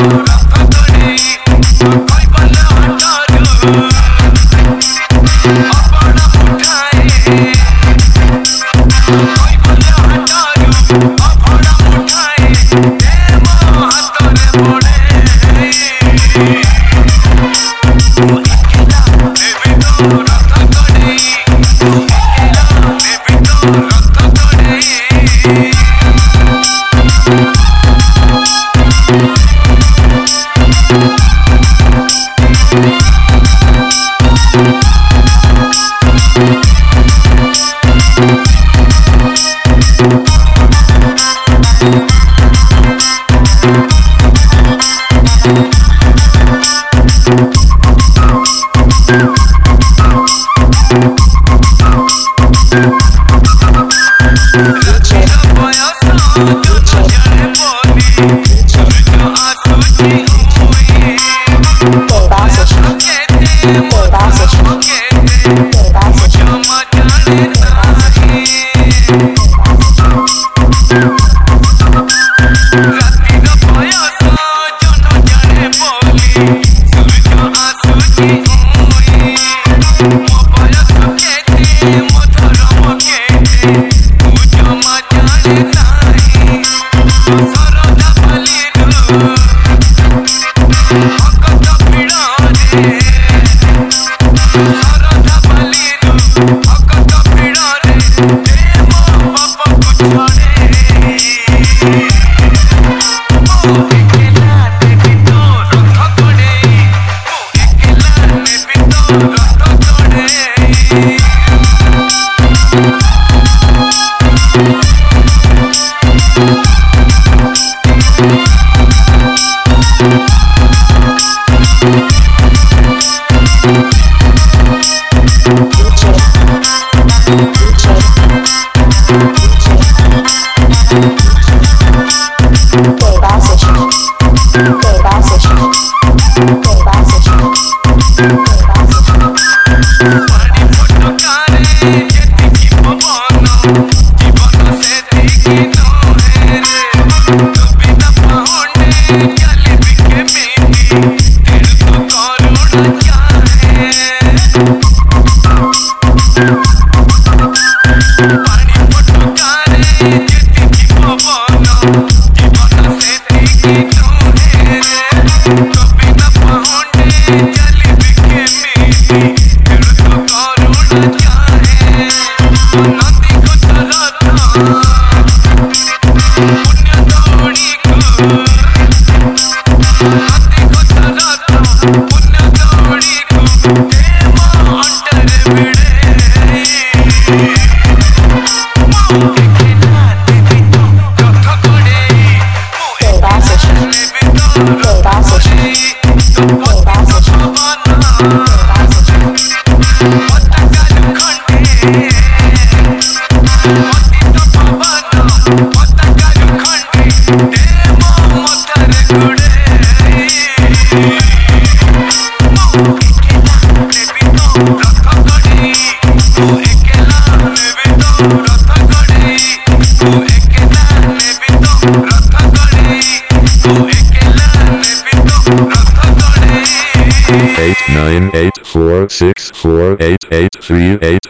Thank you. Thank you. Eight nine eight four six four eight eight three eight